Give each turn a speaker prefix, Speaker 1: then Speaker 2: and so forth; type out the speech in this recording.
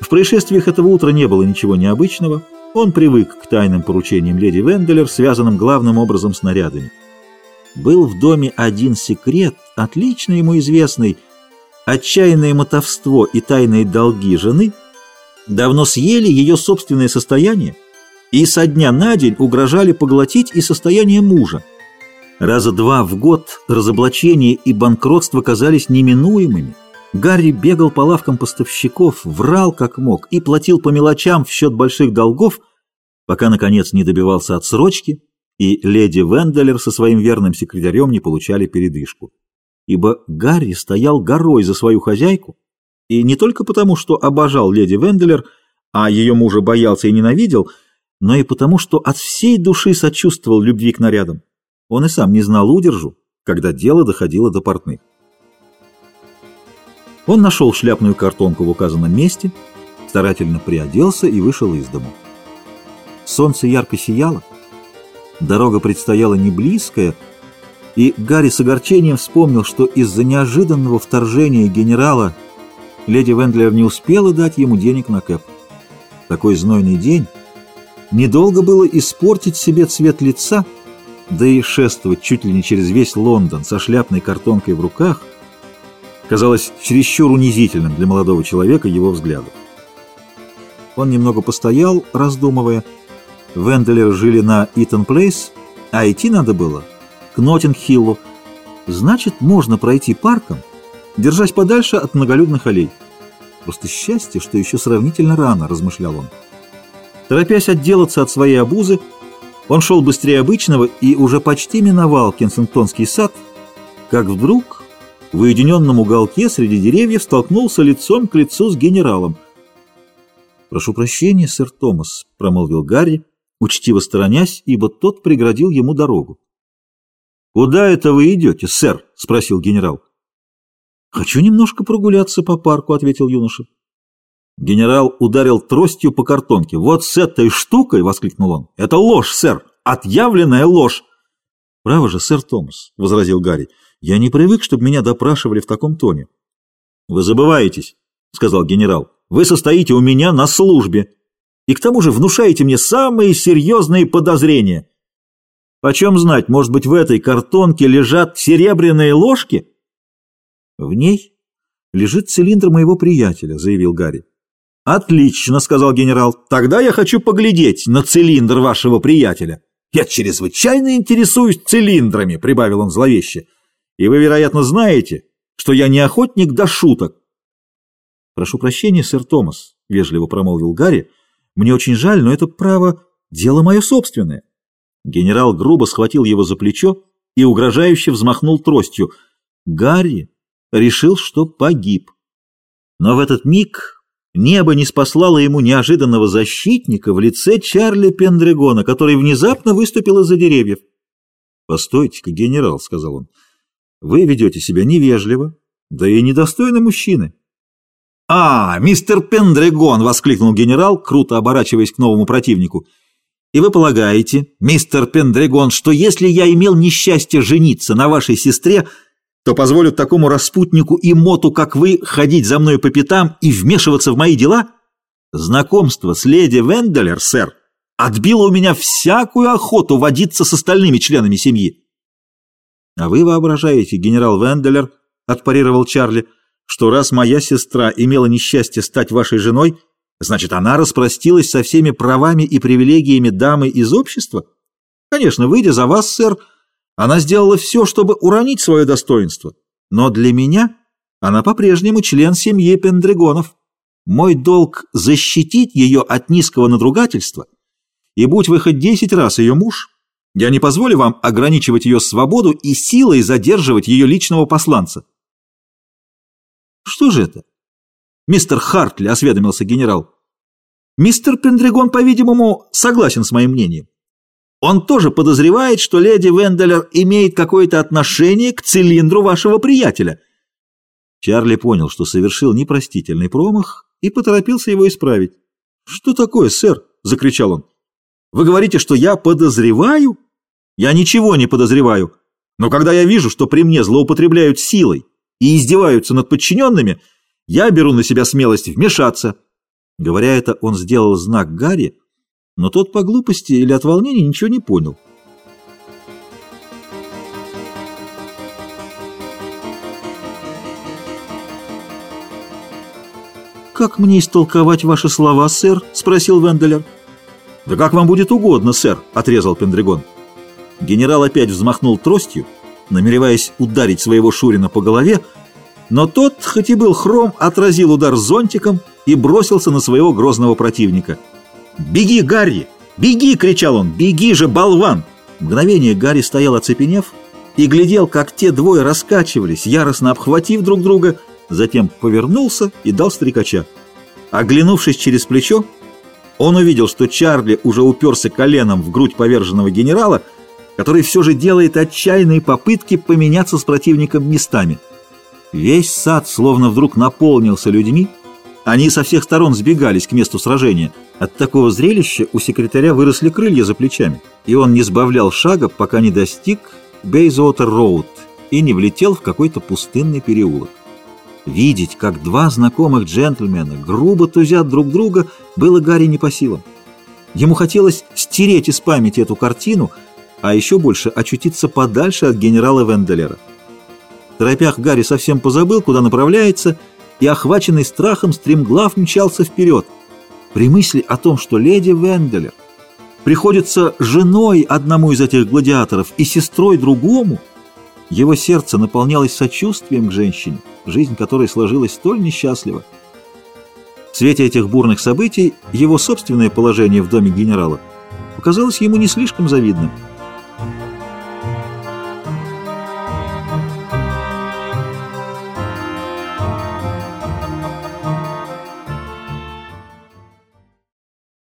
Speaker 1: В происшествиях этого утра не было ничего необычного. Он привык к тайным поручениям леди Венделер, связанным главным образом с нарядами. Был в доме один секрет, отлично ему известный. Отчаянное мотовство и тайные долги жены давно съели ее собственное состояние и со дня на день угрожали поглотить и состояние мужа. Раза два в год разоблачение и банкротство казались неминуемыми. Гарри бегал по лавкам поставщиков, врал как мог и платил по мелочам в счет больших долгов, пока, наконец, не добивался отсрочки, и леди Венделер со своим верным секретарем не получали передышку. Ибо Гарри стоял горой за свою хозяйку, и не только потому, что обожал леди Венделер, а ее мужа боялся и ненавидел, но и потому, что от всей души сочувствовал любви к нарядам. Он и сам не знал удержу, когда дело доходило до портных. Он нашел шляпную картонку в указанном месте, старательно приоделся и вышел из дому. Солнце ярко сияло, дорога предстояла не близкая, и Гарри с огорчением вспомнил, что из-за неожиданного вторжения генерала леди Вендлер не успела дать ему денег на кэп. Такой знойный день недолго было испортить себе цвет лица, да и шествовать чуть ли не через весь Лондон со шляпной картонкой в руках – казалось чересчур унизительным для молодого человека его взглядов. Он немного постоял, раздумывая. Венделеры жили на Итон-Плейс, а идти надо было к Нотинг-Хиллу. Значит, можно пройти парком, держась подальше от многолюдных аллей. Просто счастье, что еще сравнительно рано, размышлял он. Торопясь отделаться от своей обузы, он шел быстрее обычного и уже почти миновал Кенсингтонский сад, как вдруг в уединенном уголке среди деревьев столкнулся лицом к лицу с генералом. «Прошу прощения, сэр Томас», — промолвил Гарри, учтиво сторонясь, ибо тот преградил ему дорогу. «Куда это вы идете, сэр?» — спросил генерал. «Хочу немножко прогуляться по парку», — ответил юноша. Генерал ударил тростью по картонке. «Вот с этой штукой!» — воскликнул он. «Это ложь, сэр! Отъявленная ложь!» «Право же, сэр Томас», — возразил Гарри. Я не привык, чтобы меня допрашивали в таком тоне. — Вы забываетесь, — сказал генерал. — Вы состоите у меня на службе. И к тому же внушаете мне самые серьезные подозрения. Почем знать, может быть, в этой картонке лежат серебряные ложки? — В ней лежит цилиндр моего приятеля, — заявил Гарри. — Отлично, — сказал генерал. — Тогда я хочу поглядеть на цилиндр вашего приятеля. Я чрезвычайно интересуюсь цилиндрами, — прибавил он зловеще. — и вы, вероятно, знаете, что я не охотник до шуток. Прошу прощения, сэр Томас, — вежливо промолвил Гарри. Мне очень жаль, но это право — дело мое собственное. Генерал грубо схватил его за плечо и угрожающе взмахнул тростью. Гарри решил, что погиб. Но в этот миг небо не спаслало ему неожиданного защитника в лице Чарли Пендрегона, который внезапно выступил из-за деревьев. «Постойте-ка, генерал», — сказал он, — вы ведете себя невежливо, да и недостойно мужчины. «А, мистер Пендрегон!» — воскликнул генерал, круто оборачиваясь к новому противнику. «И вы полагаете, мистер Пендрегон, что если я имел несчастье жениться на вашей сестре, то позволю такому распутнику и моту, как вы, ходить за мной по пятам и вмешиваться в мои дела? Знакомство с леди Венделер, сэр, отбило у меня всякую охоту водиться с остальными членами семьи. «А вы воображаете, генерал Венделер, — отпарировал Чарли, — что раз моя сестра имела несчастье стать вашей женой, значит, она распростилась со всеми правами и привилегиями дамы из общества? Конечно, выйдя за вас, сэр, она сделала все, чтобы уронить свое достоинство. Но для меня она по-прежнему член семьи Пендрегонов. Мой долг — защитить ее от низкого надругательства, и будь вы хоть десять раз ее муж, я не позволю вам ограничивать ее свободу и силой задерживать ее личного посланца. Что же это? Мистер Хартли, осведомился генерал. Мистер Пендригон, по-видимому, согласен с моим мнением. Он тоже подозревает, что леди Венделер имеет какое-то отношение к цилиндру вашего приятеля. Чарли понял, что совершил непростительный промах и поторопился его исправить. «Что такое, сэр?» — закричал он. «Вы говорите, что я подозреваю?» Я ничего не подозреваю, но когда я вижу, что при мне злоупотребляют силой и издеваются над подчиненными, я беру на себя смелость вмешаться. Говоря это, он сделал знак Гарри, но тот по глупости или от волнения ничего не понял. «Как мне истолковать ваши слова, сэр?» — спросил Венделер. «Да как вам будет угодно, сэр», — отрезал Пендригон. Генерал опять взмахнул тростью, намереваясь ударить своего Шурина по голове, но тот, хоть и был хром, отразил удар зонтиком и бросился на своего грозного противника. «Беги, Гарри! Беги!» — кричал он. «Беги же, болван!» Мгновение Гарри стоял оцепенев и глядел, как те двое раскачивались, яростно обхватив друг друга, затем повернулся и дал стрекача. Оглянувшись через плечо, он увидел, что Чарли уже уперся коленом в грудь поверженного генерала, который все же делает отчаянные попытки поменяться с противником местами. Весь сад словно вдруг наполнился людьми, они со всех сторон сбегались к месту сражения. От такого зрелища у секретаря выросли крылья за плечами, и он не сбавлял шага, пока не достиг Бейзуотер-Роуд и не влетел в какой-то пустынный переулок. Видеть, как два знакомых джентльмена грубо тузят друг друга, было Гарри не по силам. Ему хотелось стереть из памяти эту картину, а еще больше очутиться подальше от генерала Венделера. В торопях Гарри совсем позабыл, куда направляется, и, охваченный страхом, стремглав мчался вперед. При мысли о том, что леди Венделер приходится женой одному из этих гладиаторов и сестрой другому, его сердце наполнялось сочувствием к женщине, жизнь которой сложилась столь несчастливо. В свете этих бурных событий его собственное положение в доме генерала показалось ему не слишком завидным –